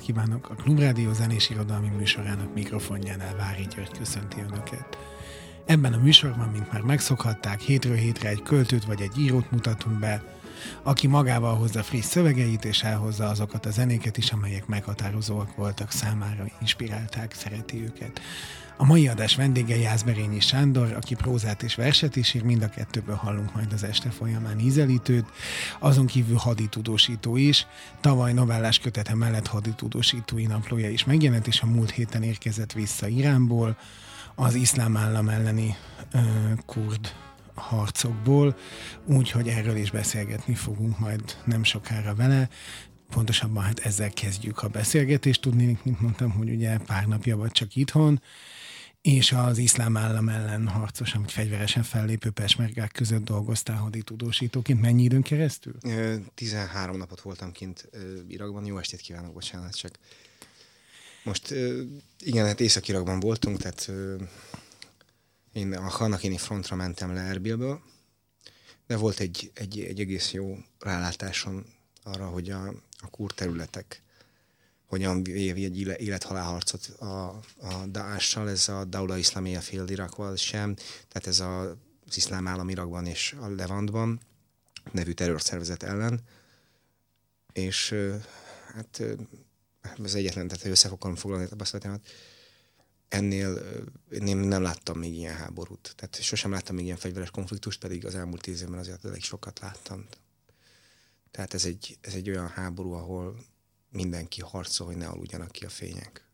estét kívánok! A Klubrádió zenés irodalmi műsorának mikrofonjánál Vári György köszönti Önöket. Ebben a műsorban, mint már megszokhatták, hétről hétre egy költőt vagy egy írót mutatunk be, aki magával hozza friss szövegeit, és elhozza azokat a zenéket is, amelyek meghatározóak voltak számára, inspirálták, szereti őket. A mai adás vendége Jászberényi Sándor, aki prózát és verset is ír, mind a kettőből hallunk majd az este folyamán ízelítőt, azon kívül haditudósító is. Tavaly novellás kötete mellett haditudósítói naplója is megjelent, és a múlt héten érkezett vissza Iránból, az iszlám állam elleni ö, kurd harcokból, úgyhogy erről is beszélgetni fogunk majd nem sokára vele. Pontosabban hát ezzel kezdjük a beszélgetést, tudni, mint mondtam, hogy ugye pár napja vagy csak itthon, és az iszlám állam ellen harcosan, vagy fegyveresen fellépő pesmergák között dolgoztál haditudósítóként. Mennyi időn keresztül? 13 napot voltam kint Irakban. Jó estét kívánok, bocsánat, csak most igen, hát Észak-Irakban voltunk, tehát én a Hanakini frontra mentem le Erbilből, de volt egy, egy, egy egész jó rálátásom arra, hogy a, a kur területek hogyan vévi egy élethalálharcot a, a Daesh-sal, ez a Daula Islamia Field Irakval sem, tehát ez a, az iszlám állam Irakban és a Levantban nevű terrorszervezet ellen, és hát az egyetlen, tehát össze fogom foglalni a beszélgetemet, ennél én nem láttam még ilyen háborút. Tehát sosem láttam még ilyen fegyveres konfliktust, pedig az elmúlt tíz évben azért elég sokat láttam. Tehát ez egy, ez egy olyan háború, ahol mindenki harcol, hogy ne aludjanak ki a fények.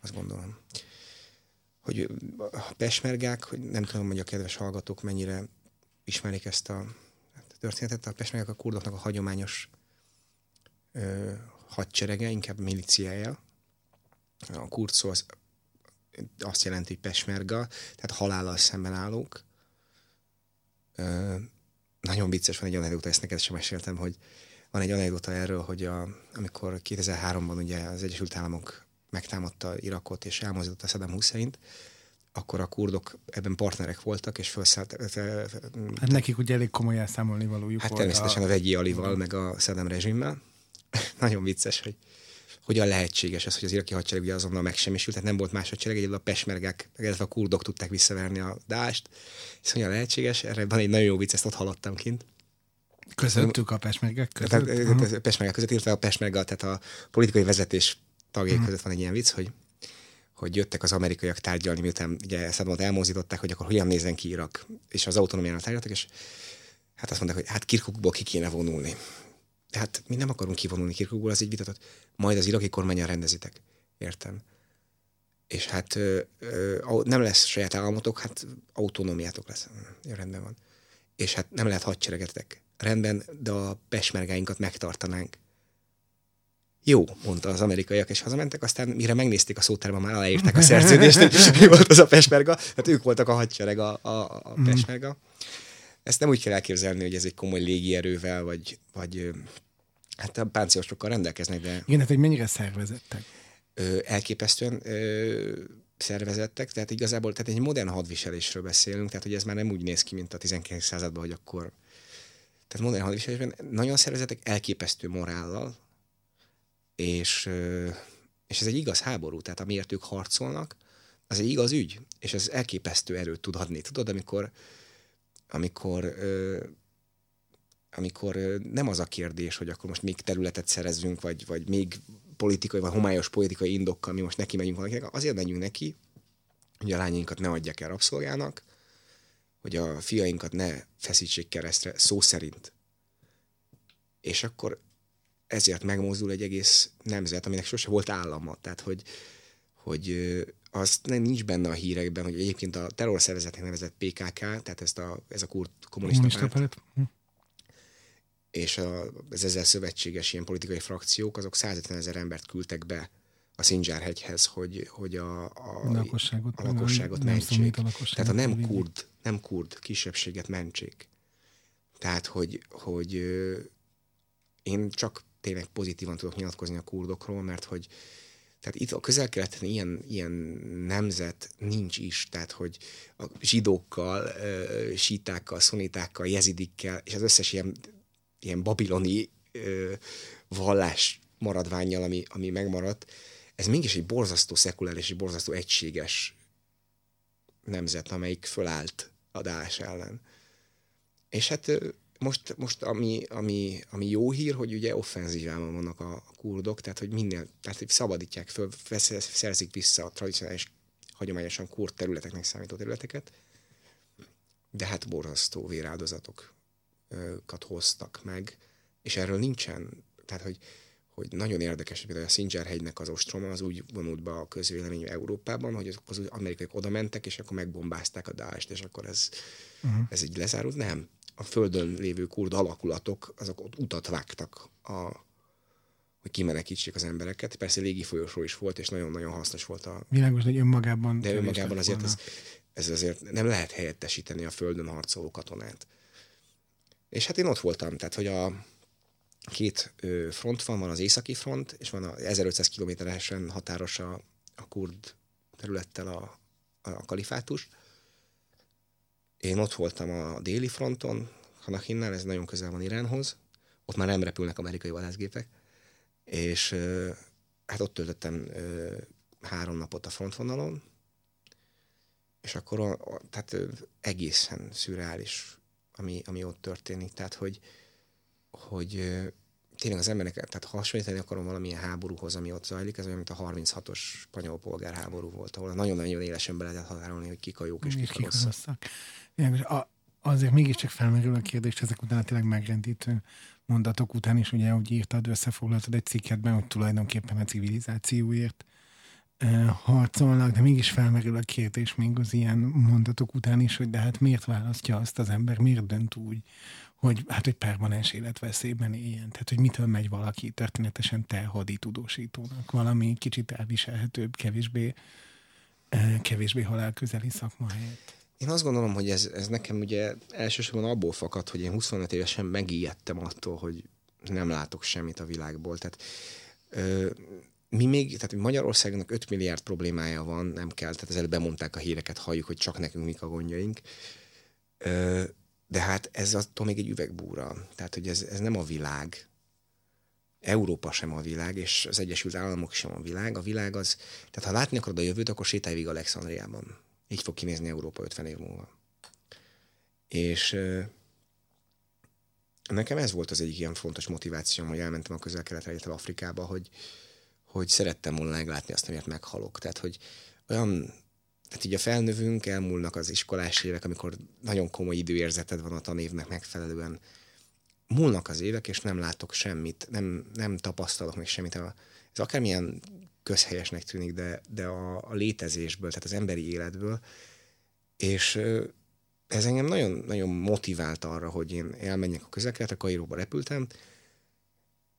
Azt gondolom. Hogy a pesmergák, hogy nem tudom, hogy a kedves hallgatók mennyire ismerik ezt a történetet, a pesmergák a kurdoknak a hagyományos ö, hadserege, inkább miliciája. A kurd szó az azt jelenti, hogy pesmerga, tehát halállal szemben állók. Ö, nagyon vicces van egy anekdota, ezt neked sem meséltem, hogy van egy anekdota erről, hogy a, amikor 2003-ban ugye az Egyesült Államok megtámadta Irakot és elmozdította Saddam Hussein-t, akkor a kurdok ebben partnerek voltak, és felszállt... Hát nekik ugye elég komoly elszámolni valójuk Hát természetesen a, a vegyi Alival, meg a Saddam rezsimmel. Nagyon vicces, hogy hogyan lehetséges ez, hogy az iraki hadsereg ugye azonnal megsemmisült, tehát nem volt más hadsereg, egyedül a pesmergák, illetve a kurdok tudták visszaverni a dást. Ez hogyan lehetséges? Erre van egy nagyon jó vicc, ezt ott hallottam kint. Közöttük a pesmergek között? Tehát, a pesmergek között, illetve a pesmerga, tehát a politikai vezetés tagjai uh-huh. között van egy ilyen vicc, hogy hogy jöttek az amerikaiak tárgyalni, miután ugye Saddamot elmozították, hogy akkor hogyan nézzen ki Irak, és az autonómiának tárgyaltak, és hát azt mondták, hogy hát Kirkukból ki kéne vonulni. Tehát mi nem akarunk kivonulni Kirkukból, az egy vitatott. Majd az iraki kormányon rendezitek. Értem. És hát ö, ö, nem lesz saját államotok, hát autonómiátok lesz. Ja, rendben van. És hát nem lehet hadseregetek. Rendben, de a pesmergáinkat megtartanánk. Jó, mondta az amerikaiak, és hazamentek, aztán mire megnézték a szótárban, már aláírták a szerződést, hogy mi volt az a pesmerga, tehát ők voltak a hadsereg, a, a, a mhm. pesmerga. Ezt nem úgy kell elképzelni, hogy ez egy komoly légierővel, vagy, vagy hát a páncélosokkal rendelkeznek, de... Igen, hát hogy mennyire szervezettek? Ö, elképesztően ö, szervezettek, tehát igazából tehát egy modern hadviselésről beszélünk, tehát hogy ez már nem úgy néz ki, mint a 19. században, hogy akkor... Tehát modern hadviselésben nagyon szervezetek, elképesztő morállal, és, és ez egy igaz háború, tehát amiért ők harcolnak, az egy igaz ügy, és ez elképesztő erőt tud adni. Tudod, amikor amikor amikor nem az a kérdés, hogy akkor most még területet szerezzünk, vagy, vagy még politikai, vagy homályos politikai indokkal mi most neki megyünk valakinek, azért megyünk neki, hogy a lányainkat ne adják el rabszolgának, hogy a fiainkat ne feszítsék keresztre szó szerint. És akkor ezért megmozdul egy egész nemzet, aminek sose volt állama. Tehát, hogy, hogy az nem nincs benne a hírekben, hogy egyébként a terrorszervezetnek nevezett PKK, tehát ezt a, ez a kurt kommunista, kommunista párt, párt. Hm. és a, az ezzel szövetséges ilyen politikai frakciók, azok 150 ezer embert küldtek be a Szindzsárhegyhez, hogy, hogy a, a, A lakosságot, a lakosságot nem mentsék. szomít a lakosságot, Tehát a nem kurd, nem kurd kisebbséget mentsék. Tehát, hogy, hogy én csak tényleg pozitívan tudok nyilatkozni a kurdokról, mert hogy tehát itt a közel-keleten ilyen, ilyen nemzet nincs is, tehát hogy a zsidókkal, sítákkal, szunitákkal, jezidikkel, és az összes ilyen, ilyen babiloni vallás maradványjal, ami, ami megmaradt, ez mégis egy borzasztó szekuláris, egy borzasztó egységes nemzet, amelyik fölállt a Daesh ellen. És hát most, most ami, ami, ami jó hír, hogy ugye offenzívában vannak a, a kurdok, tehát hogy minél, tehát hogy szabadítják föl, szerzik vissza a tradicionális, hagyományosan kurd területeknek számító területeket, de hát borzasztó véráldozatokat hoztak meg, és erről nincsen, tehát hogy, hogy nagyon érdekes, hogy például a Singer hegynek az ostroma az úgy vonult be a közvélemény Európában, hogy azok az amerikaiak oda mentek, és akkor megbombázták a Daest, és akkor ez, uh-huh. ez így lezárult. Nem. A földön lévő kurd alakulatok, azok ott utat vágtak, a, hogy kimenekítsék az embereket. Persze légi folyosó is volt, és nagyon-nagyon hasznos volt a, Világos, hogy önmagában... de önmagában azért ez, ez azért nem lehet helyettesíteni a földön harcoló katonát. És hát én ott voltam, tehát hogy a két front van, van az északi front, és van a 1500 kilométeresen határos a, a kurd területtel a, a kalifátus. Én ott voltam a déli fronton, Hanahinnál, ez nagyon közel van Iránhoz. Ott már nem repülnek amerikai vadászgépek. És hát ott töltöttem három napot a frontvonalon, és akkor tehát egészen szürreális, ami, ami ott történik. Tehát, hogy, hogy tényleg az emberek, tehát hasonlítani akarom valamilyen háborúhoz, ami ott zajlik, ez olyan, mint a 36-os spanyol polgárháború volt, ahol nagyon-nagyon élesen be lehetett határolni, hogy kik a jók és kik kik a rosszak. A, azért mégiscsak felmerül a kérdés ezek után tényleg megrendítő mondatok után is, ugye, ahogy írtad, összefoglaltad egy cikketben, hogy tulajdonképpen a civilizációért harcolnak, de mégis felmerül a kérdés még az ilyen mondatok után is, hogy de hát miért választja azt az ember, miért dönt úgy, hogy hát egy permanens életveszélyben éljen. Tehát, hogy mitől megy valaki történetesen te haditudósítónak, valami kicsit elviselhetőbb, kevésbé, eh, kevésbé halálközeli szakma helyett. Én azt gondolom, hogy ez, ez nekem ugye elsősorban abból fakad, hogy én 25 évesen megijedtem attól, hogy nem látok semmit a világból. Tehát ö, mi még, tehát Magyarországnak 5 milliárd problémája van, nem kell, tehát ezzel bemondták a híreket, halljuk, hogy csak nekünk mik a gondjaink. Ö, de hát ez attól még egy üvegbúra. Tehát, hogy ez, ez nem a világ. Európa sem a világ, és az Egyesült Államok sem a világ. A világ az, tehát ha látni akarod a jövőt, akkor sétálj végig Alexandriában. Így fog kinézni Európa 50 év múlva. És nekem ez volt az egyik ilyen fontos motivációm, hogy elmentem a közel-keletre, illetve Afrikába, hogy, hogy szerettem volna meglátni azt, amiért meghalok. Tehát, hogy olyan, tehát így a felnövünk, elmúlnak az iskolás évek, amikor nagyon komoly időérzeted van a tanévnek megfelelően. Múlnak az évek, és nem látok semmit, nem, nem tapasztalok meg semmit. A- Ez akármilyen közhelyesnek tűnik, de, de a, a létezésből, tehát az emberi életből, és ez engem nagyon, nagyon motivált arra, hogy én elmenjek a közel-keletre, Kairóba repültem,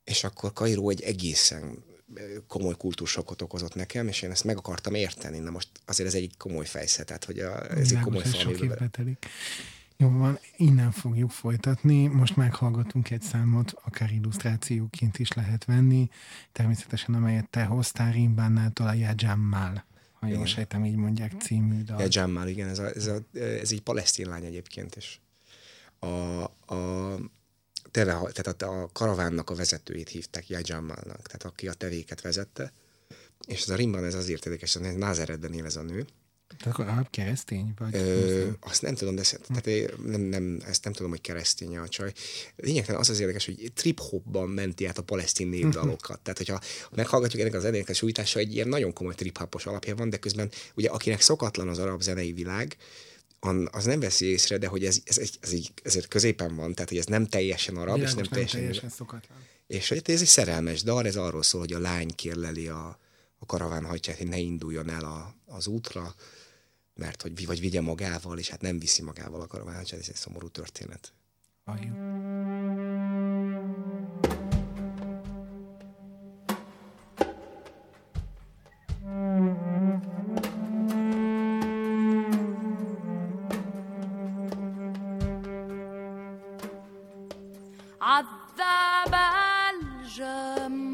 és akkor Kairó egy egészen komoly kultúrsokot okozott nekem, és én ezt meg akartam érteni. Na most azért ez egy komoly fejszet, tehát hogy a, ez egy Világos, komoly telik. Jó van, innen fogjuk folytatni. Most meghallgatunk egy számot, akár illusztrációként is lehet venni, természetesen amelyet te hoztál Rimbánától a Jajammal, ha jól sejtem, így mondják című dal. Ja, Jamal, igen, ez, a, ez, a, ez egy palesztin lány egyébként, és a, a teve, tehát a, a karavánnak a vezetőjét hívták Jamalnak, tehát aki a tevéket vezette, és ez a rimban ez azért érdekes, hogy Názeredben él ez a nő. Tehát akkor keresztény vagy? Ö, azt nem tudom, de ezt, tehát nem, nem, ezt nem tudom, hogy keresztény a csaj. Lényegtelen az az érdekes, hogy trip-hopban menti át a palesztin névdalokat. Tehát, hogyha meghallgatjuk ennek a zenének a sújtása, egy ilyen nagyon komoly trip-hopos alapja van, de közben ugye akinek szokatlan az arab zenei világ, az nem veszi észre, de hogy ez, ez, ez, ez így, ezért középen van, tehát hogy ez nem teljesen arab, Világos, és nem, nem teljesen... teljesen szokatlan. És hogy ez egy szerelmes dal, ez arról szól, hogy a lány kérleli a, a karaván hajtját, hogy ne induljon el a, az útra, mert hogy vagy vigye magával, és hát nem viszi magával a karaván hajtját, ez egy szomorú történet. Halljuk. عذاب الجمر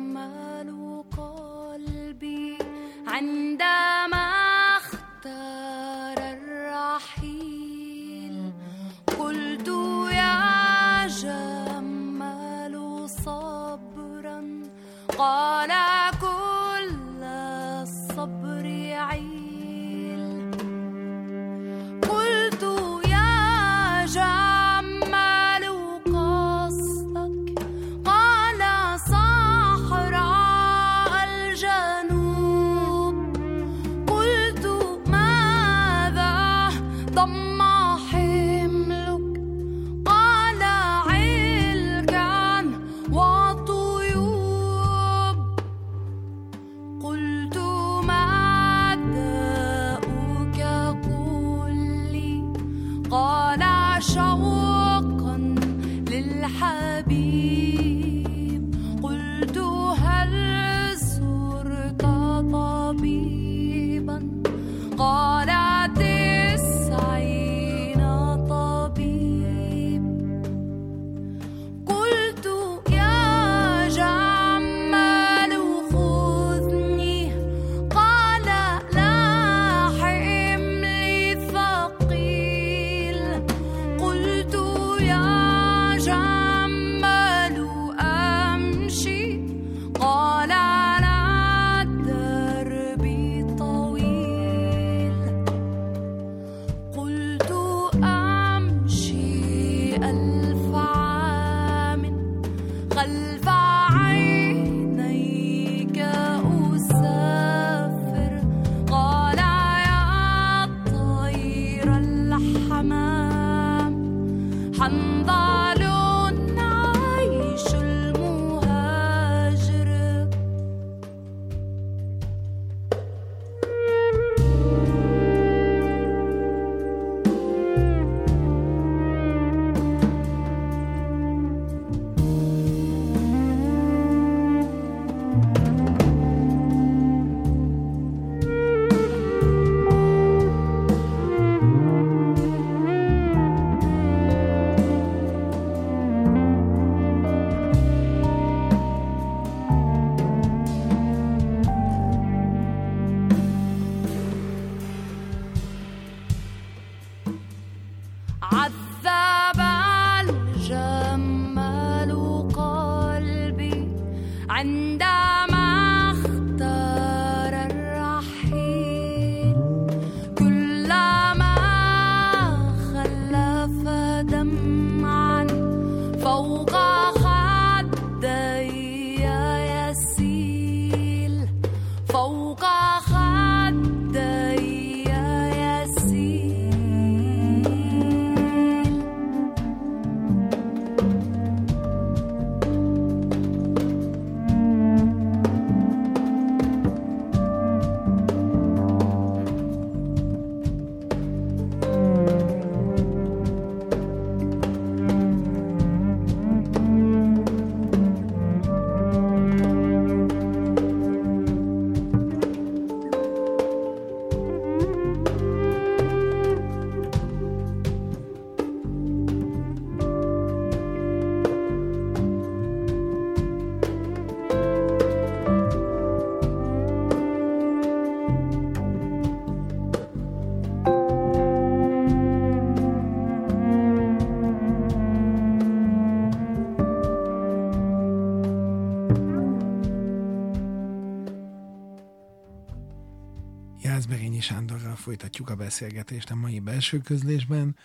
folytatjuk a beszélgetést a mai belső közlésben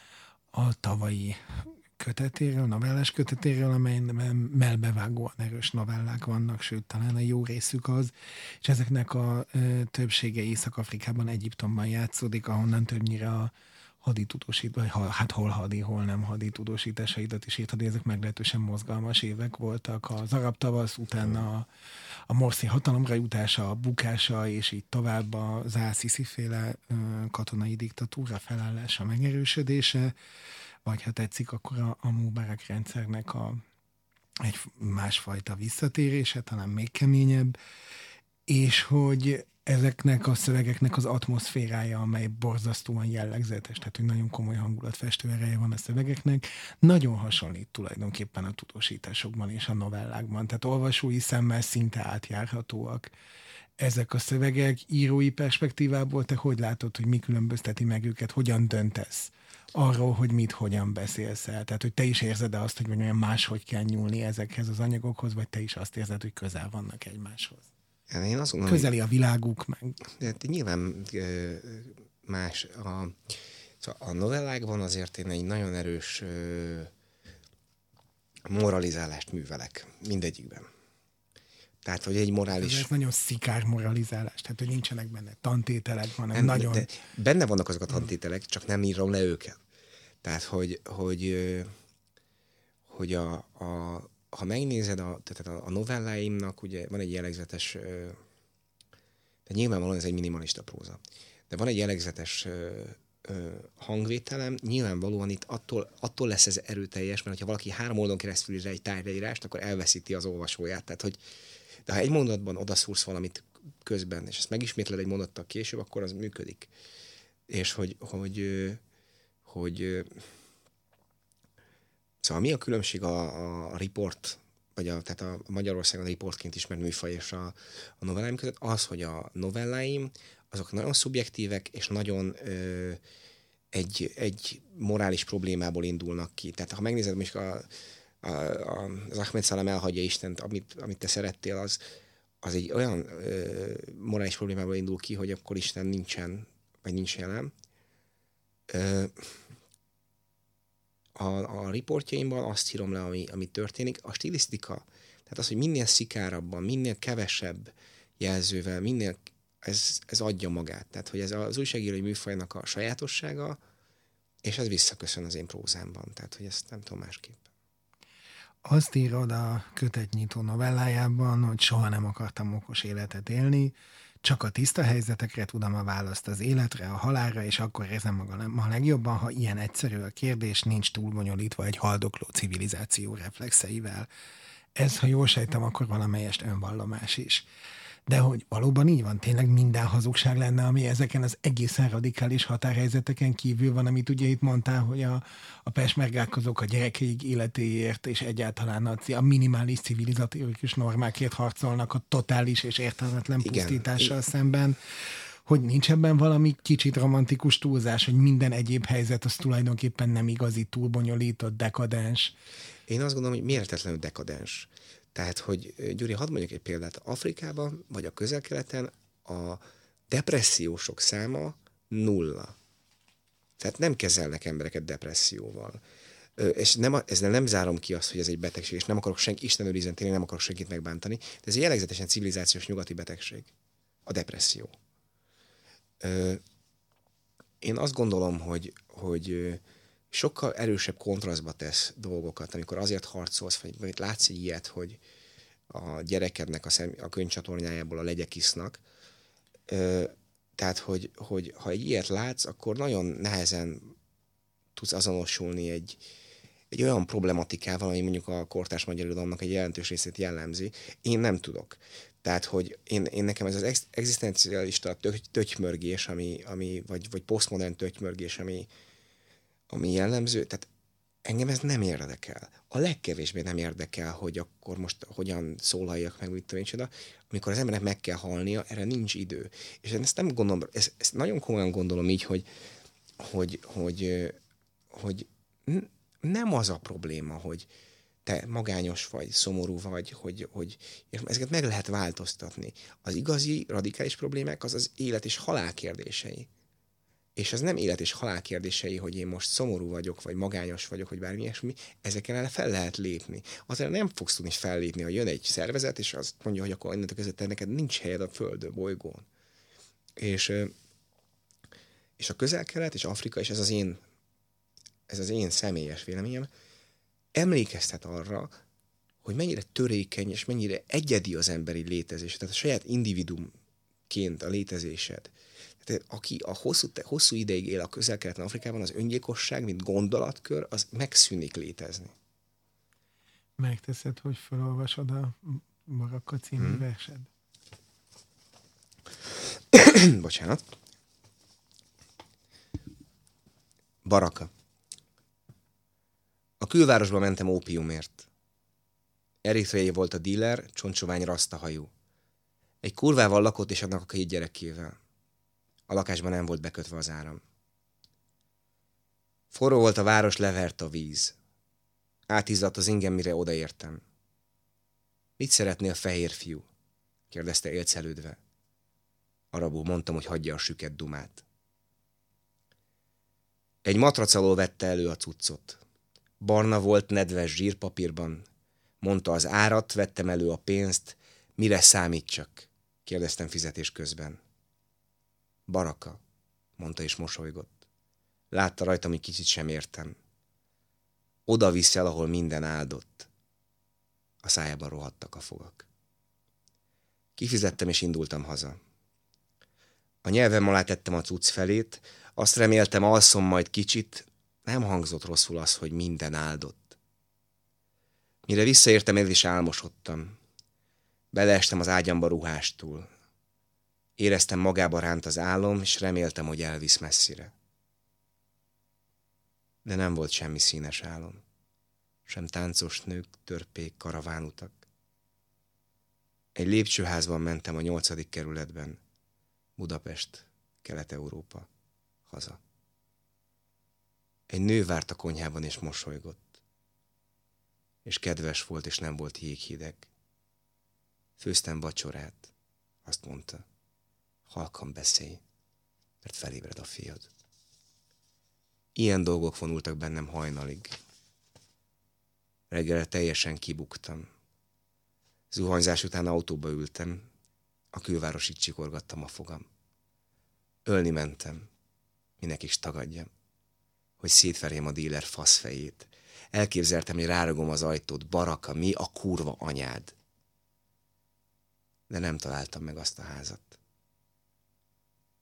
a tavalyi kötetéről, novellás kötetéről, amelyben melbevágóan erős novellák vannak, sőt, talán a jó részük az, és ezeknek a többsége Észak-Afrikában, Egyiptomban játszódik, ahonnan többnyire a haditudósít, vagy ha, hát hol hadi, hol nem hadi tudósításaidat is írtad, ezek meglehetősen mozgalmas évek voltak. Az arab tavasz, utána a, a Morsi hatalomra jutása, a bukása, és így tovább a Zásziszi féle katonai diktatúra felállása, megerősödése, vagy ha tetszik, akkor a, a Mubarak rendszernek a, egy másfajta visszatérése, talán még keményebb, és hogy ezeknek a szövegeknek az atmoszférája, amely borzasztóan jellegzetes, tehát hogy nagyon komoly hangulatfestő ereje van a szövegeknek, nagyon hasonlít tulajdonképpen a tudósításokban és a novellákban. Tehát olvasói szemmel szinte átjárhatóak ezek a szövegek írói perspektívából. Te hogy látod, hogy mi különbözteti meg őket, hogyan döntesz arról, hogy mit, hogyan beszélsz el? Tehát, hogy te is érzed azt, hogy olyan máshogy kell nyúlni ezekhez az anyagokhoz, vagy te is azt érzed, hogy közel vannak egymáshoz? Én azt gondolom, Közeli a világuk meg. De hát nyilván ö, más. A, szóval a novellákban azért én egy nagyon erős ö, moralizálást művelek mindegyikben. Tehát, hogy egy morális... Ez nagyon szikár moralizálás, tehát hogy nincsenek benne tantételek, hanem Nem, nagyon... de benne vannak azok a tantételek, csak nem írom le őket. Tehát, hogy, hogy, hogy a, a, ha megnézed, a, tehát a, a novelláimnak ugye van egy jellegzetes, de nyilvánvalóan ez egy minimalista próza, de van egy jellegzetes hangvételem, nyilvánvalóan itt attól, attól lesz ez erőteljes, mert ha valaki három oldalon keresztül ír egy tárgyírást, akkor elveszíti az olvasóját. Tehát, hogy de ha egy mondatban odaszúrsz valamit közben, és ezt megismétled egy mondattal később, akkor az működik. És hogy, hogy, hogy ö, Szóval mi a különbség a, a report, vagy a, tehát a Magyarországon a reportként ismert műfaj és a, a novelláim között? Az, hogy a novelláim azok nagyon szubjektívek, és nagyon ö, egy, egy morális problémából indulnak ki. Tehát ha megnézed, most a, a, a, az Ahmed Szalem elhagyja Istent, amit, amit te szerettél, az, az egy olyan ö, morális problémából indul ki, hogy akkor Isten nincsen, vagy nincs jelen. Ö, a, a riportjaimban azt írom le, ami, ami történik. A stilisztika, tehát az, hogy minél szikárabban, minél kevesebb jelzővel, minél ez, ez adja magát. Tehát, hogy ez az újságírói műfajnak a sajátossága, és ez visszaköszön az én prózámban. Tehát, hogy ezt nem tudom másképp. Azt írod a kötetnyitó novellájában, hogy soha nem akartam okos életet élni, csak a tiszta helyzetekre tudom a választ az életre, a halálra, és akkor érzem magam a legjobban, ha ilyen egyszerű a kérdés, nincs túl bonyolítva egy haldokló civilizáció reflexeivel. Ez, ha jól sejtem, akkor valamelyest önvallomás is. De hogy valóban így van, tényleg minden hazugság lenne, ami ezeken az egészen radikális határhelyzeteken kívül van, amit ugye itt mondtál, hogy a, a pesmergák azok a gyerekeik életéért és egyáltalán a, a minimális civilizatórikus normákért harcolnak a totális és értelmetlen Igen. pusztítással szemben hogy nincs ebben valami kicsit romantikus túlzás, hogy minden egyéb helyzet az tulajdonképpen nem igazi, túlbonyolított, dekadens. Én azt gondolom, hogy mérhetetlenül dekadens. Tehát, hogy Gyuri, hadd mondjak egy példát. Afrikában, vagy a közel-keleten a depressziósok száma nulla. Tehát nem kezelnek embereket depresszióval. És nem, ezzel nem zárom ki azt, hogy ez egy betegség, és nem akarok senki, Isten őrizzen, tényleg nem akarok senkit megbántani, de ez egy jellegzetesen civilizációs nyugati betegség. A depresszió. Én azt gondolom, hogy, hogy sokkal erősebb kontrasztba tesz dolgokat, amikor azért harcolsz, vagy, vagy látsz egy ilyet, hogy a gyerekednek a, szem, a könyvcsatornájából a legyek isznak. Ö, tehát, hogy, hogy ha egy ilyet látsz, akkor nagyon nehezen tudsz azonosulni egy, egy olyan problematikával, ami mondjuk a kortárs magyar egy jelentős részét jellemzi. Én nem tudok. Tehát, hogy én, én nekem ez az ex- egzisztencialista tö- tötymörgés, ami, ami, vagy, vagy posztmodern tötymörgés, ami, ami jellemző, tehát engem ez nem érdekel. A legkevésbé nem érdekel, hogy akkor most hogyan szólaljak meg, mit tudom. Amikor az embernek meg kell halnia, erre nincs idő. És én ezt nem gondolom, ezt, ezt nagyon komolyan gondolom így, hogy, hogy, hogy, hogy n- nem az a probléma, hogy te magányos vagy, szomorú vagy, hogy, hogy ezeket meg lehet változtatni. Az igazi radikális problémák az az élet és halál kérdései. És ez nem élet és halál kérdései, hogy én most szomorú vagyok, vagy magányos vagyok, vagy bármi ilyesmi, ezeken ellen fel lehet lépni. Azért nem fogsz tudni fellépni, ha jön egy szervezet, és azt mondja, hogy akkor innentől kezdve neked nincs helyed a földön, bolygón. És, és a közel-kelet és Afrika, és ez az én, ez az én személyes véleményem, emlékeztet arra, hogy mennyire törékeny és mennyire egyedi az emberi létezés, tehát a saját individumként a létezésed. Tehát aki a hosszú, hosszú ideig él a közel-keleten Afrikában, az öngyilkosság, mint gondolatkör, az megszűnik létezni. Megteszed, hogy felolvasod a Barakka című hmm. versed? Bocsánat. Baraka. A külvárosba mentem ópiumért. Eritreai volt a díler, csontsovány rasztahajú. Egy kurvával lakott és annak a két gyerekével. A lakásban nem volt bekötve az áram. Forró volt a város, levert a víz. Átizzadt az ingem, mire odaértem. Mit szeretnél, fehér fiú? kérdezte élcelődve. Arabul mondtam, hogy hagyja a süket dumát. Egy matrac alól vette elő a cuccot. Barna volt nedves zsírpapírban. Mondta az árat, vettem elő a pénzt. Mire számít csak? kérdeztem fizetés közben. Baraka, mondta és mosolygott. Látta rajtam, hogy kicsit sem értem. Oda visz el, ahol minden áldott. A szájában rohadtak a fogak. Kifizettem és indultam haza. A nyelvem alá tettem a cucc felét, azt reméltem, alszom majd kicsit, nem hangzott rosszul az, hogy minden áldott. Mire visszaértem, én is álmosodtam. Beleestem az ágyamba ruhástól. Éreztem magába ránt az álom, és reméltem, hogy elvisz messzire. De nem volt semmi színes álom. Sem táncos nők, törpék, karavánutak. Egy lépcsőházban mentem a nyolcadik kerületben. Budapest, Kelet-Európa, haza. Egy nő várt a konyhában és mosolygott. És kedves volt, és nem volt jéghideg. Főztem vacsorát. Azt mondta, halkan beszélj, mert felébred a fiad. Ilyen dolgok vonultak bennem hajnalig. Reggelre teljesen kibuktam. Zuhanyzás után autóba ültem, a külvárosig csikorgattam a fogam. Ölni mentem, minek is tagadjam, hogy szétverjem a díler faszfejét. Elképzeltem, hogy ráragom az ajtót, baraka, mi a kurva anyád. De nem találtam meg azt a házat.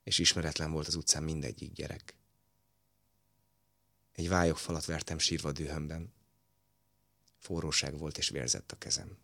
És ismeretlen volt az utcán mindegyik gyerek. Egy vályogfalat vertem sírva dühömben. Forróság volt és vérzett a kezem.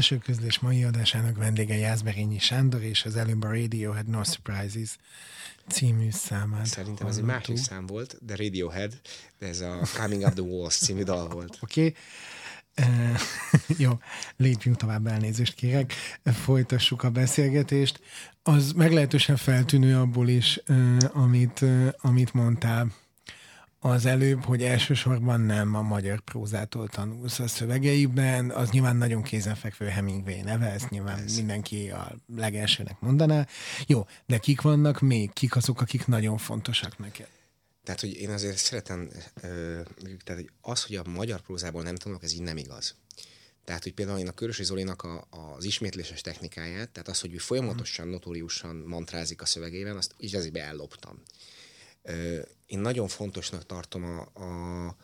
Belső közlés mai adásának vendége Jászberényi Sándor, és az előbb a Radiohead No Surprises című számát Szerintem ez egy másik szám volt, de Radiohead, de ez a Coming Up the Walls című dal volt. Oké. Okay. Uh, jó, lépjünk tovább, elnézést kérek. Folytassuk a beszélgetést. Az meglehetősen feltűnő abból is, uh, amit, uh, amit mondtál az előbb, hogy elsősorban nem a magyar prózától tanulsz a szövegeiben, az nyilván nagyon kézenfekvő Hemingway neve, ezt nyilván Ez. mindenki a legelsőnek mondaná. Jó, de kik vannak még? Kik azok, akik nagyon fontosak neked? Tehát, hogy én azért szeretem, tehát hogy az, hogy a magyar prózából nem tanulok, ez így nem igaz. Tehát, hogy például én a Körösi Zolinak a, az ismétléses technikáját, tehát az, hogy ő folyamatosan, notóriusan mantrázik a szövegében, azt így azért elloptam. Én nagyon fontosnak tartom a, a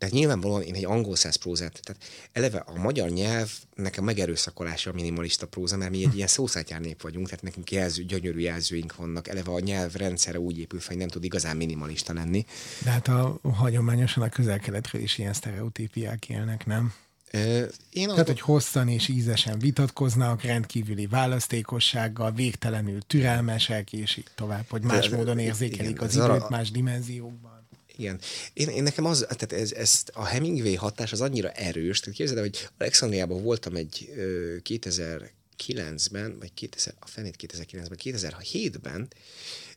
tehát nyilvánvalóan én egy angol száz prózát, tehát eleve a magyar nyelv nekem megerőszakolása a minimalista próza, mert mi egy ilyen szószátjár nép vagyunk, tehát nekünk jelző, gyönyörű jelzőink vannak, eleve a nyelv rendszere úgy épül fel, hogy nem tud igazán minimalista lenni. De hát a, hagyományosan a közel-keletről is ilyen sztereotípiák élnek, nem? Én Tehát, hogy hosszan és ízesen vitatkoznak, rendkívüli választékossággal, végtelenül türelmesek, és így tovább, hogy más De- módon érzékelik igen, az időt más dimenziókban. Igen. Én, én nekem az, tehát ez, ez, a Hemingway hatás az annyira erős, tehát képzeld el, hogy Alexandriában voltam egy ö, 2009-ben, vagy 2000, a fenét 2009-ben, 2007-ben, ö,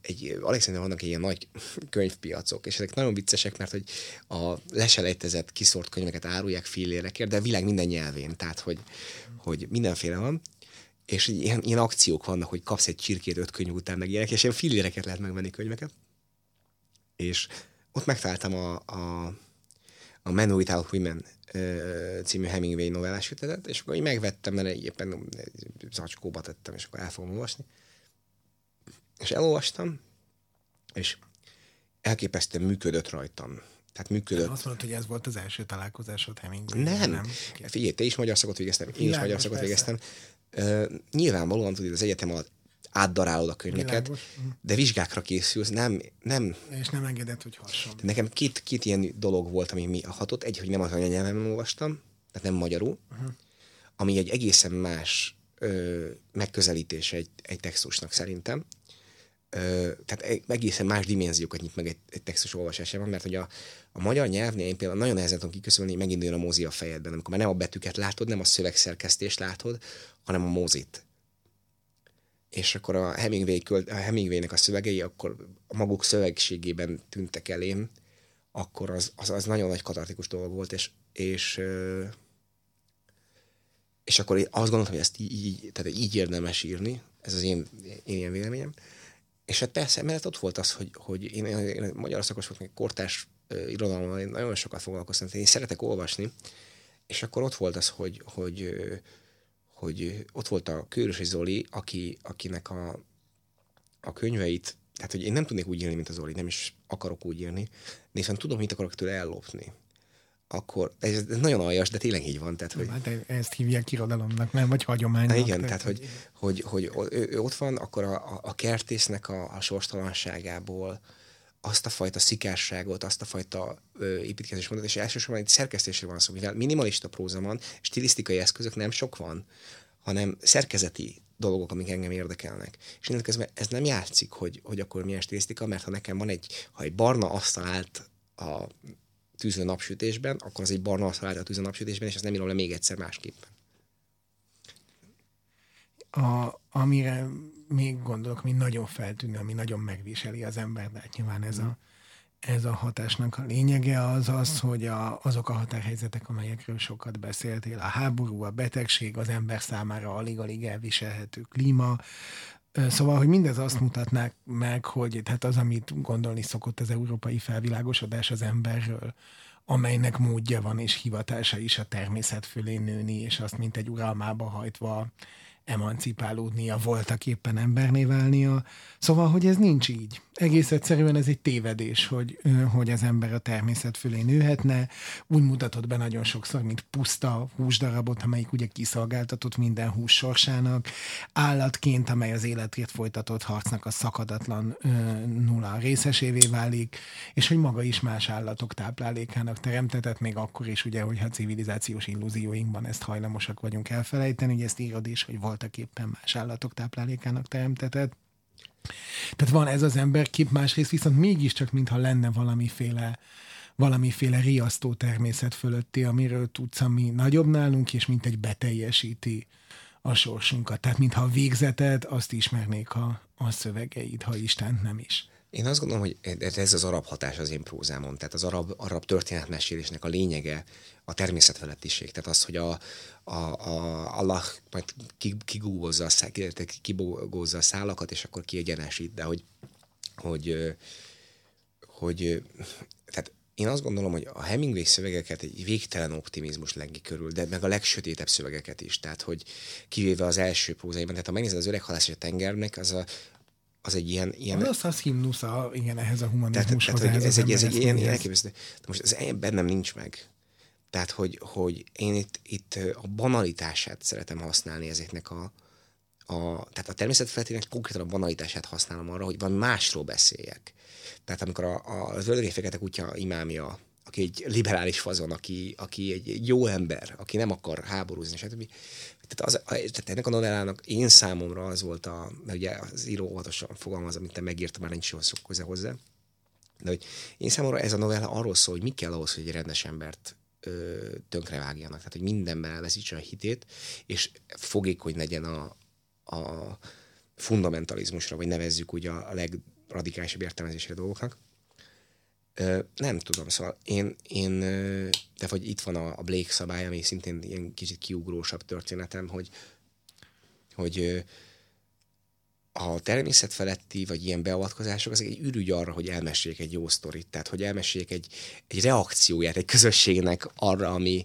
egy, Alexandria vannak egy ilyen nagy könyvpiacok, és ezek nagyon viccesek, mert hogy a leselejtezett, kiszórt könyveket árulják fillérekért, de a világ minden nyelvén, tehát hogy, hogy mindenféle van, és ilyen, ilyen akciók vannak, hogy kapsz egy csirkét öt könyv után meg ilyenek, és ilyen filléreket lehet megvenni könyveket és ott megtaláltam a, a, a Men Without Women című Hemingway novellás kötetet, és akkor így megvettem, mert éppen zacskóba tettem, és akkor el fogom olvasni. És elolvastam, és elképesztően működött rajtam. Tehát működött. Azt mondod, hogy ez volt az első találkozásod Hemingway. Nem. nem? nem. Figyelj, te is magyar szakot végeztem, én is Világos, magyar szakot végeztem. Uh, nyilvánvalóan tudod, az egyetem alatt átdarálod a könyveket, Világos. Mhm. de vizsgákra készülsz, nem, nem És nem engedett, hogy hasson. Nekem két, két ilyen dolog volt, ami mi hatott. Egy, hogy nem az anyanyelvemen olvastam, tehát nem magyarul, uh-huh. ami egy egészen más ö, megközelítés egy, egy textusnak szerintem. Tehát egészen más dimenziókat nyit meg egy, egy textus olvasásában, mert hogy a, a magyar nyelvnél én például nagyon nehezen tudom kiköszönni, meginduljon a mozi a fejedben, amikor már nem a betűket látod, nem a szövegszerkesztést látod, hanem a mozit és akkor a, Hemingway költ, a Hemingwaynek a szövegei akkor a maguk szövegségében tűntek elém, akkor az, az, az nagyon nagy katartikus dolog volt, és, és, és akkor én azt gondoltam, hogy ezt így, így, tehát így érdemes írni, ez az én, én ilyen véleményem. És hát persze, emellett ott volt az, hogy, hogy én, én magyar szakos voltam, egy kortás irodalommal, én nagyon sokat foglalkoztam, én szeretek olvasni, és akkor ott volt az, hogy, hogy, hogy ott volt a Kőrösi Zoli, aki, akinek a, a könyveit, tehát hogy én nem tudnék úgy írni, mint az Zoli, nem is akarok úgy írni, de viszont tudom, mit akarok tőle ellopni. Akkor, ez, nagyon aljas, de tényleg így van, tehát hogy... Hát ezt hívják irodalomnak, nem? Vagy hagyománynak. Na igen, tehát, hogy, hogy, hogy ő, ő ott van, akkor a, a, kertésznek a, a sorstalanságából azt a fajta szikárságot, azt a fajta ö, építkezésmódot, és elsősorban egy szerkesztésre van szó, mivel minimalista próza van, stilisztikai eszközök nem sok van, hanem szerkezeti dolgok, amik engem érdekelnek. És innentől kezdve ez nem játszik, hogy, hogy akkor milyen stilisztika, mert ha nekem van egy, ha egy barna asztal állt a tűző napsütésben, akkor az egy barna asztal állt a tűző napsütésben, és ezt nem írom le még egyszer másképpen. a, amire még gondolok, ami nagyon feltűnő, ami nagyon megviseli az ember, de hát nyilván ez a, ez a hatásnak a lényege az az, hogy a, azok a határhelyzetek, amelyekről sokat beszéltél, a háború, a betegség, az ember számára alig-alig elviselhető klíma, Szóval, hogy mindez azt mutatnák meg, hogy tehát az, amit gondolni szokott az európai felvilágosodás az emberről, amelynek módja van és hivatása is a természet fölé nőni, és azt mint egy uralmába hajtva emancipálódnia, voltak éppen emberné válnia. Szóval, hogy ez nincs így. Egész egyszerűen ez egy tévedés, hogy, hogy az ember a természet fölé nőhetne. Úgy mutatott be nagyon sokszor, mint puszta húsdarabot, amelyik ugye kiszolgáltatott minden hús sorsának, állatként, amely az életért folytatott harcnak a szakadatlan ö, nulla részesévé válik, és hogy maga is más állatok táplálékának teremtetett, még akkor is ugye, hogyha civilizációs illúzióinkban ezt hajlamosak vagyunk elfelejteni, ugye ezt írod is, hogy voltak éppen más állatok táplálékának teremtetett. Tehát van ez az emberkép, másrészt viszont mégiscsak, mintha lenne valamiféle valamiféle riasztó természet fölötti, amiről tudsz, ami nagyobb nálunk, és mint egy beteljesíti a sorsunkat. Tehát mintha a végzeted, azt ismernék a, a szövegeid, ha Isten nem is. Én azt gondolom, hogy ez az arab hatás az én prózámon. Tehát az arab, arab történetmesélésnek a lényege a természetfelettiség. Tehát az, hogy a, a, a Allah majd kigúgozza a, szálakat, és akkor kiegyenesít, de hogy, hogy, hogy tehát én azt gondolom, hogy a Hemingway szövegeket egy végtelen optimizmus lengi körül, de meg a legsötétebb szövegeket is. Tehát, hogy kivéve az első prózaiban, tehát ha megnézed az öreg halász a tengernek, az a, az egy ilyen... ilyen Az az himnusz, a, igen, ehhez a tehát, humanizmushoz. tehát, hogy ehhez ez az egy, ez egy ilyen embereszméhez. elképesztő. De most ez bennem nincs meg. Tehát, hogy, hogy én itt, itt a banalitását szeretem használni ezeknek a, a tehát a természetfeletének konkrétan a banalitását használom arra, hogy valami másról beszéljek. Tehát amikor a, a, az ördögi fekete kutya imámja, aki egy liberális fazon, aki, aki egy, egy jó ember, aki nem akar háborúzni, stb. Tehát, az, tehát ennek a novellának én számomra az volt a, mert ugye az író óvatosan fogalmaz, amit te megírtam, már nincs hozzá hozzá hozzá, de hogy én számomra ez a novella arról szól, hogy mi kell ahhoz, hogy egy rendes embert ö, tönkrevágjanak. Tehát, hogy mindenben elveszítse a hitét, és fogékony legyen a, a fundamentalizmusra, vagy nevezzük úgy a, legradikálisabb értelmezésére dolgoknak. Nem tudom, szóval én, én de vagy itt van a, a Blake szabály, ami szintén ilyen kicsit kiugrósabb történetem, hogy, hogy a természet feletti, vagy ilyen beavatkozások, azok egy ürügy arra, hogy elmeséljék egy jó sztorit, tehát hogy elmeséljék egy, egy reakcióját egy közösségnek arra, ami,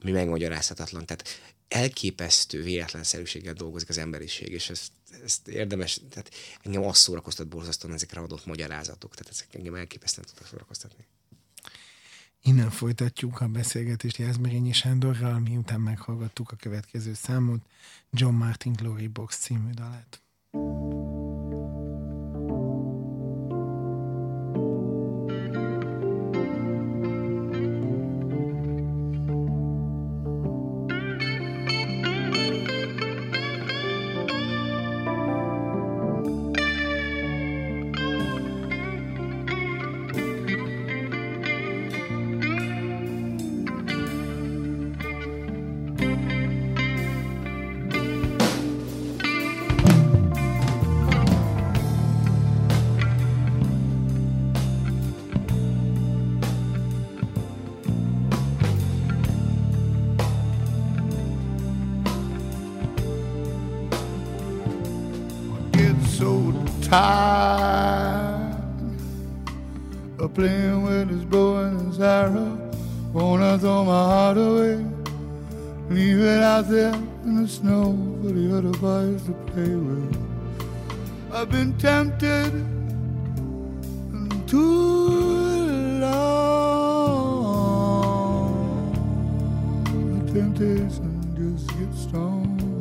ami megmagyarázhatatlan. Tehát elképesztő véletlenszerűséggel dolgozik az emberiség, és ezt, ezt érdemes, tehát engem azt szórakoztat borzasztóan ezekre adott magyarázatok, tehát ezek engem elképesztően tudtak szórakoztatni. Innen folytatjuk a beszélgetést Jászberényi Sándorral, miután meghallgattuk a következő számot, John Martin Glory Box című dalát. get temptation, just get stoned.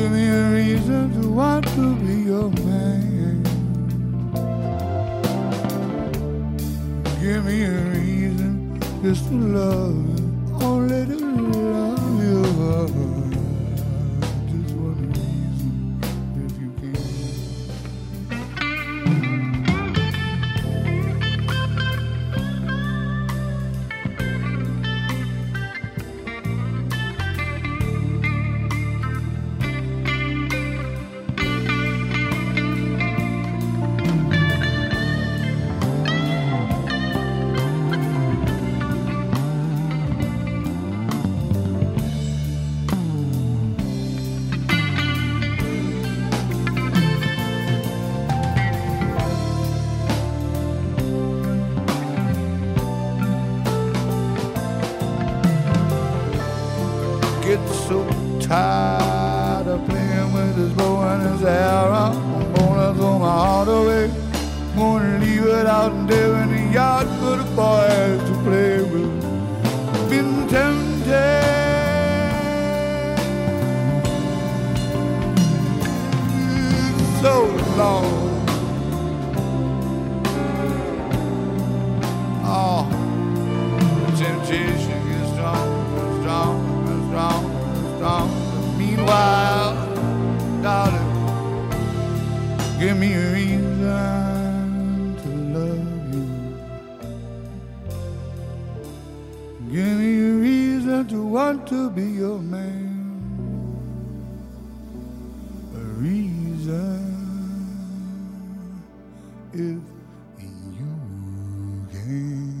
Give me a reason to want to be your man. Give me a reason just to love you, only to love you. Reason to want to be your man. A reason if you can.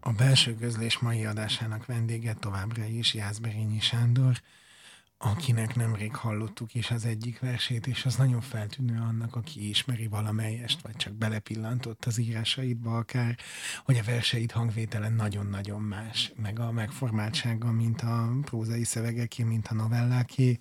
A belső közlés mai adásának vendége továbbra is Jászberényi Sándor, akinek nemrég hallottuk is az egyik versét, és az nagyon feltűnő annak, aki ismeri valamelyest, vagy csak belepillantott az írásaidba akár, hogy a verseid hangvétele nagyon-nagyon más, meg a megformáltsága, mint a prózai szövegeké, mint a novelláké,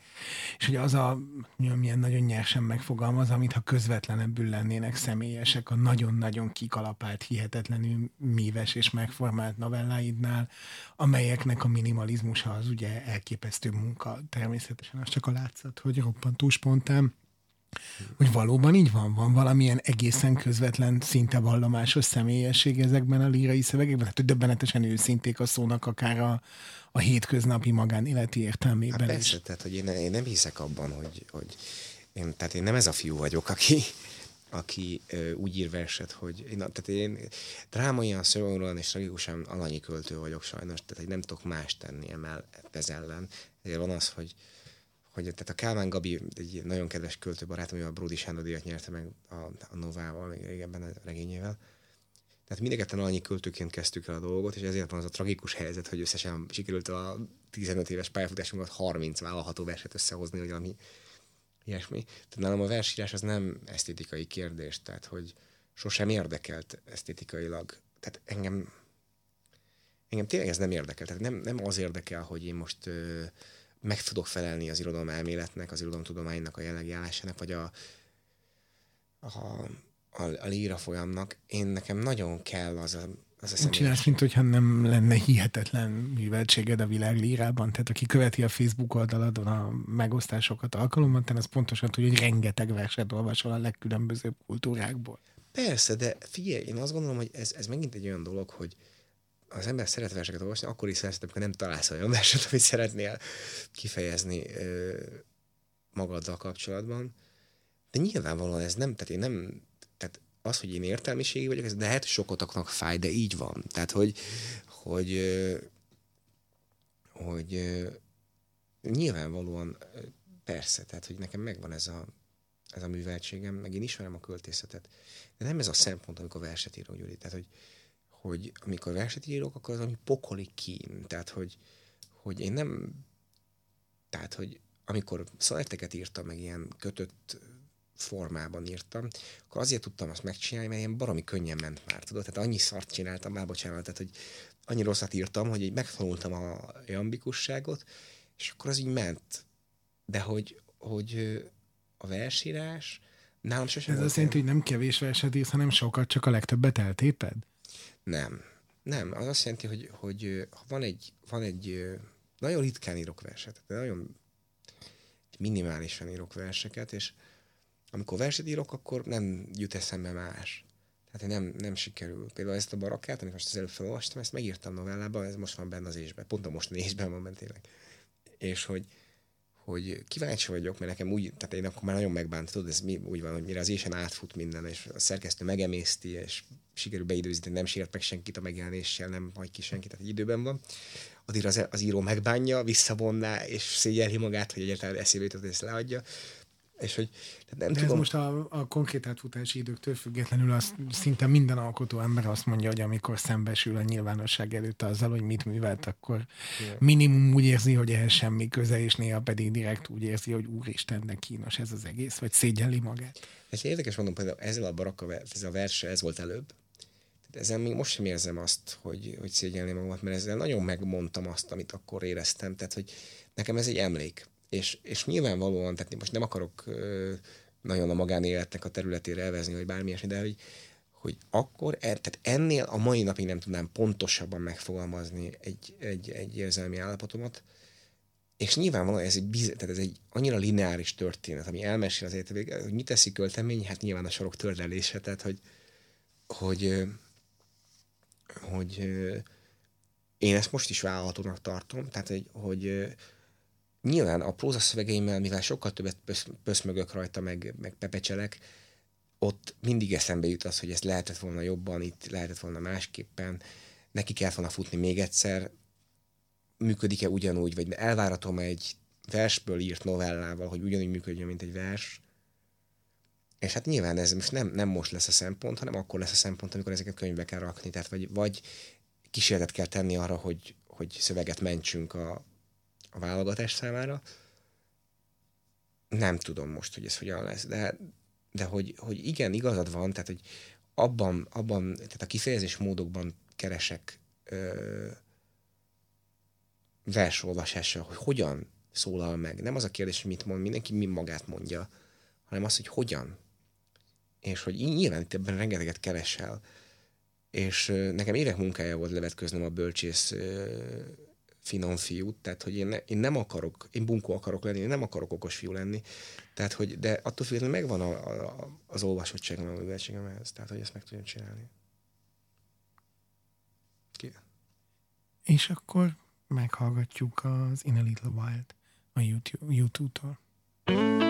és hogy az a, milyen nagyon nyersen megfogalmaz, amit ha közvetlenebbül lennének személyesek a nagyon-nagyon kikalapált, hihetetlenül míves és megformált novelláidnál, amelyeknek a minimalizmusa az ugye elképesztő munka. Természetesen az csak a látszat, hogy roppantú spontán. Hogy valóban így van? Van valamilyen egészen közvetlen, szinte vallomásos személyesség ezekben a lírai szövegekben? Hát, hogy döbbenetesen őszinték a szónak akár a, a hétköznapi magánéleti értelmében Hát is. persze, tehát hogy én, én nem hiszek abban, hogy, hogy én, tehát én nem ez a fiú vagyok, aki, aki ö, úgy ír verset, hogy én, tehát én drámaian, szorongóan és tragikusan alanyi költő vagyok sajnos, tehát hogy nem tudok más tenni emel, ez ellen. Ezért van az, hogy, hogy tehát a Kálmán Gabi egy nagyon kedves költőbarátom, ő a Bródi Sándor díjat nyerte meg a, a Novával, még régebben a regényével. Tehát mindketten annyi költőként kezdtük el a dolgot, és ezért van az a tragikus helyzet, hogy összesen sikerült a 15 éves pályafutásunkat 30 vállalható verset összehozni, hogy ami ilyesmi. Tehát nálam a versírás az nem esztétikai kérdés, tehát hogy sosem érdekelt esztétikailag. Tehát engem, engem tényleg ez nem érdekel. Tehát nem, nem az érdekel, hogy én most ö, meg tudok felelni az irodalom elméletnek, az irodalomtudománynak a jelenlegi állásának, vagy a, a, a, a líra folyamnak. Én nekem nagyon kell az a, az a Úgy személyes- csinálsz, mint hogyha nem lenne hihetetlen műveltséged a világ lírában. Tehát aki követi a Facebook oldaladon a megosztásokat alkalommal, az pontosan tudja, hogy rengeteg verset olvasol a legkülönbözőbb kultúrákból. Persze, de figyelj, én azt gondolom, hogy ez, ez megint egy olyan dolog, hogy az ember szeret verseket olvasni, akkor is szereted, amikor nem találsz olyan verset, amit szeretnél kifejezni ö, magaddal kapcsolatban. De nyilvánvalóan ez nem, tehát én nem, az, hogy én értelmiségi vagyok, ez lehet, sokatoknak fáj, de így van. Tehát, hogy, hogy, hogy nyilvánvalóan persze, tehát hogy nekem megvan ez a, ez a műveltségem, meg én ismerem a költészetet. De nem ez a szempont, amikor verset írok, Gyuri. Tehát, hogy, hogy amikor verset írok, akkor az ami pokoli kín. Tehát, hogy, hogy én nem... Tehát, hogy amikor szoneteket írtam, meg ilyen kötött formában írtam, akkor azért tudtam azt megcsinálni, mert ilyen baromi könnyen ment már, tudod? Tehát annyi szart csináltam, már bocsánat, tehát, hogy annyi rosszat írtam, hogy így megtanultam a jambikusságot, és akkor az így ment. De hogy, hogy a versírás nálam sosem Ez volt azt jelenti, hogy nem kevés verset írsz, hanem sokat, csak a legtöbbet eltéped? Nem. Nem, az azt jelenti, hogy, hogy ha van egy, van egy nagyon ritkán írok verset, de nagyon minimálisan írok verseket, és amikor verset írok, akkor nem jut eszembe más. Tehát nem, nem sikerül. Például ezt a barakát, amit most az előbb felolvastam, ezt megírtam novellába, ez most van benne az ésben. Pont a mostani ésben van benne tényleg. És hogy, hogy kíváncsi vagyok, mert nekem úgy, tehát én akkor már nagyon megbánt, tudod, ez mi, úgy van, hogy mire az ésen átfut minden, és a szerkesztő megemészti, és sikerül beidőzíteni, nem sért meg senkit a megjelenéssel, nem hagy ki senkit, tehát időben van. Addig az, az író megbánja, visszavonná, és szégyelli magát, hogy egyáltalán eszébe jutott, hogy ezt leadja. És hogy tehát nem De ez tudom, most a, a konkrét átfutási időktől függetlenül az, szinte minden alkotó ember azt mondja, hogy amikor szembesül a nyilvánosság előtt azzal, hogy mit művelt, akkor minimum úgy érzi, hogy ehhez semmi köze, és néha pedig direkt úgy érzi, hogy úristennek kínos ez az egész, vagy szégyelli magát. Ez érdekes mondom, például ezzel a baraka, ez a verse, ez volt előbb. Ezzel még most sem érzem azt, hogy, hogy szégyelném magamat, mert ezzel nagyon megmondtam azt, amit akkor éreztem. Tehát, hogy nekem ez egy emlék. És, és nyilvánvalóan, tehát most nem akarok nagyon a magánéletnek a területére elvezni, vagy bármi ilyesmi, de hogy, hogy akkor, er, tehát ennél a mai napig nem tudnám pontosabban megfogalmazni egy, egy, egy érzelmi állapotomat, és nyilvánvalóan ez egy, biz, tehát ez egy annyira lineáris történet, ami elmesél az élet végén, hogy mit teszi költemény, hát nyilván a sorok törlelése, tehát hogy, hogy, hogy ö, én ezt most is vállalhatónak tartom, tehát hogy, hogy nyilván a próza szövegeimmel, mivel sokkal többet pösz, pöszmögök rajta, meg, meg pepecselek, ott mindig eszembe jut az, hogy ezt lehetett volna jobban, itt lehetett volna másképpen, neki kellett volna futni még egyszer, működik-e ugyanúgy, vagy elváratom egy versből írt novellával, hogy ugyanúgy működjön, mint egy vers. És hát nyilván ez most nem, nem most lesz a szempont, hanem akkor lesz a szempont, amikor ezeket könyvbe kell rakni. Tehát vagy, vagy kísérletet kell tenni arra, hogy, hogy szöveget mentsünk a, a válogatás számára. Nem tudom most, hogy ez hogyan lesz, de, de hogy, hogy igen, igazad van, tehát hogy abban, abban tehát a kifejezés módokban keresek ö, versolvasással, hogy hogyan szólal meg. Nem az a kérdés, hogy mit mond, mindenki mi magát mondja, hanem az, hogy hogyan. És hogy így nyilván itt ebben rengeteget keresel. És nekem évek munkája volt levetköznem a bölcsész finom fiút, tehát hogy én, ne, én nem akarok, én bunkó akarok lenni, én nem akarok okos fiú lenni, tehát hogy, de attól függetlenül megvan a, a, az olvasottságom, a műveltségem ehhez, tehát hogy ezt meg tudjam csinálni. Ki? És akkor meghallgatjuk az In a Little Wild a YouTube- YouTube-tól. In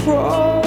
If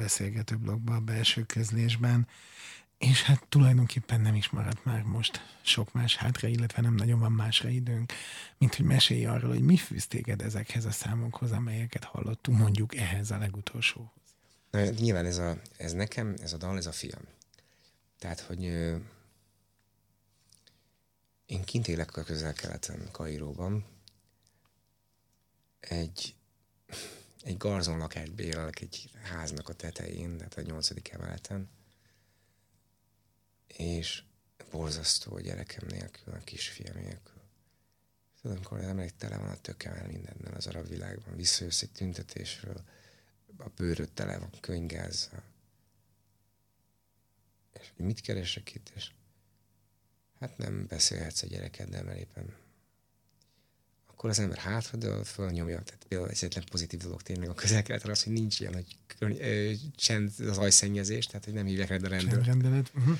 beszélgető blogba a belső közlésben, és hát tulajdonképpen nem is maradt már most sok más hátra, illetve nem nagyon van másra időnk, mint hogy mesélj arról, hogy mi fűz téged ezekhez a számokhoz, amelyeket hallottunk, mondjuk ehhez a legutolsóhoz. Na, nyilván ez, a, ez nekem, ez a dal, ez a fiam. Tehát, hogy ö, én kint élek a közel-keleten, Kairóban. Egy, egy garzon lakást bérelek egy háznak a tetején, tehát a nyolcadik emeleten. És borzasztó gyerekem nélkül, a kisfiam nélkül. Tudom, amikor az emlék tele van a tökemmel mindennel az arab világban. Visszajössz egy tüntetésről, a bőröd tele van könygázzal. És mit keresek itt, és hát nem beszélhetsz a gyerekeddel, mert éppen akkor az ember hátradől fölnyomja. Tehát például egyetlen pozitív dolog tényleg a közel az, hogy nincs ilyen, hogy ö, csend, az ajszennyezés, tehát hogy nem hívják rá a rendőrt. Uh-huh.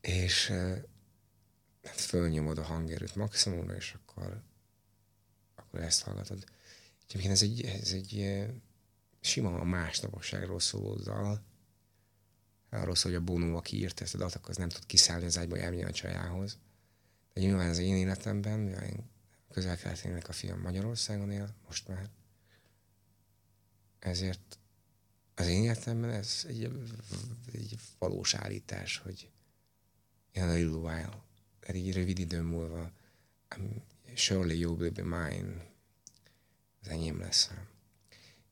És hát fölnyomod a hangerőt maximumra, és akkor, akkor ezt hallgatod. Egyébként ez egy, ez egy sima a másnaposságról szóló dal. Arról szól, hogy a Bono, aki írta ezt a dalt, akkor az nem tud kiszállni az ágyba, elmenni a csajához. De nyilván az én életemben, mivel én közel a fiam Magyarországon él, most már. Ezért az én életemben ez egy, egy valós állítás, hogy in a little while, egy rövid idő múlva, um, surely you will be mine, az enyém lesz.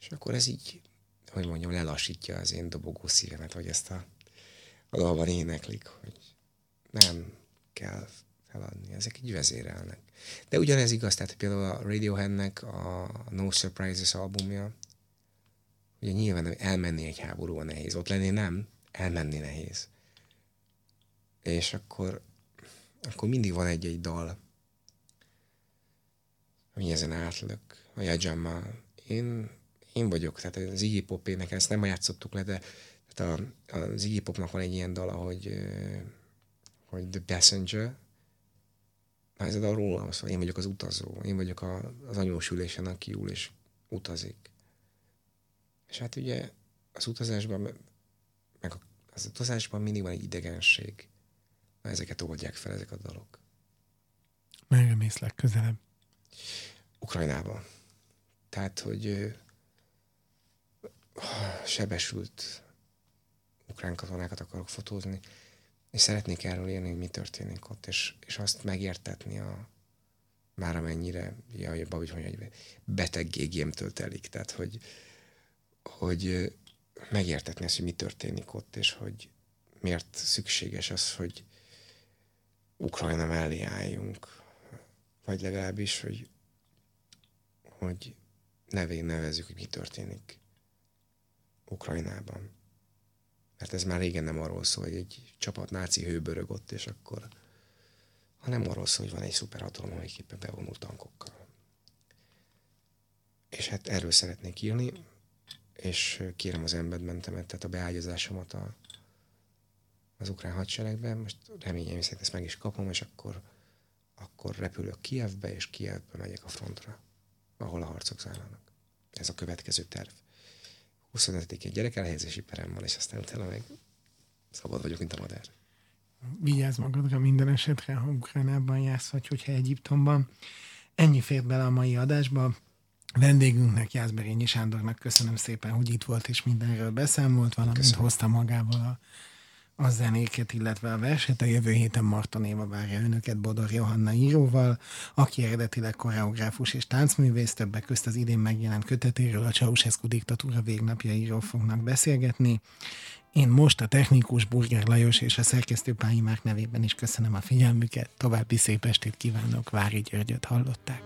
És akkor ez így, hogy mondjam, lelassítja az én dobogó szívemet, hogy ezt a, a dalban éneklik, hogy nem kell feladni, ezek így vezérelnek. De ugyanez igaz, tehát például a Radioheadnek a No Surprises albumja, ugye nyilván elmenni egy háborúba nehéz, ott lenni nem, elmenni nehéz. És akkor, akkor mindig van egy-egy dal, ami ezen átlök, a Jajammal. Én, én vagyok, tehát az Iggy Pop énekel, ezt nem játszottuk le, de tehát a, az Iggy Popnak van egy ilyen dala, hogy, hogy The Passenger, ez a rólam szól, én vagyok az utazó, én vagyok a, az anyós ülésen, aki ül és utazik. És hát ugye az utazásban, meg az utazásban mindig van egy idegenség. Na, ezeket oldják fel, ezek a dalok. Merre mész legközelebb? Ukrajnába. Tehát, hogy sebesült ukrán katonákat akarok fotózni, és szeretnék erről írni, hogy mi történik ott, és, és azt megértetni a már amennyire, ja, hogy hogy egy beteg gégémtől telik, tehát hogy, hogy megértetni azt, hogy mi történik ott, és hogy miért szükséges az, hogy Ukrajna mellé álljunk, vagy legalábbis, hogy, hogy nevén nevezzük, hogy mi történik Ukrajnában. Mert ez már régen nem arról szól, hogy egy csapat náci hőbörög ott, és akkor, hanem arról szól, hogy van egy szuperhatalom, amelyik éppen bevonult tankokkal. És hát erről szeretnék írni, és kérem az embedmentemet, tehát a beágyazásomat a, az ukrán hadseregben. Most reményeim szerint ezt meg is kapom, és akkor, akkor repülök Kievbe, és Kievbe megyek a frontra, ahol a harcok zajlanak. Ez a következő terv. 25-én gyerek elhelyezési perem van, és aztán utána meg szabad vagyok, mint a madár. Vigyázz magadra minden esetre, ha Ukrajnában jársz, vagy hogyha Egyiptomban. Ennyi fért bele a mai adásba. Vendégünknek, Jászberényi Sándornak köszönöm szépen, hogy itt volt és mindenről beszámolt, valamint Köszönöm. hozta magával a, a zenéket, illetve a verset. A jövő héten Marton Éva várja önöket Bodor Johanna íróval, aki eredetileg koreográfus és táncművész, többek közt az idén megjelent kötetéről a Ceausescu diktatúra végnapjairól fognak beszélgetni. Én most a technikus Burger Lajos és a szerkesztő Pályi Márk nevében is köszönöm a figyelmüket. További szép estét kívánok, Vári Györgyöt hallották.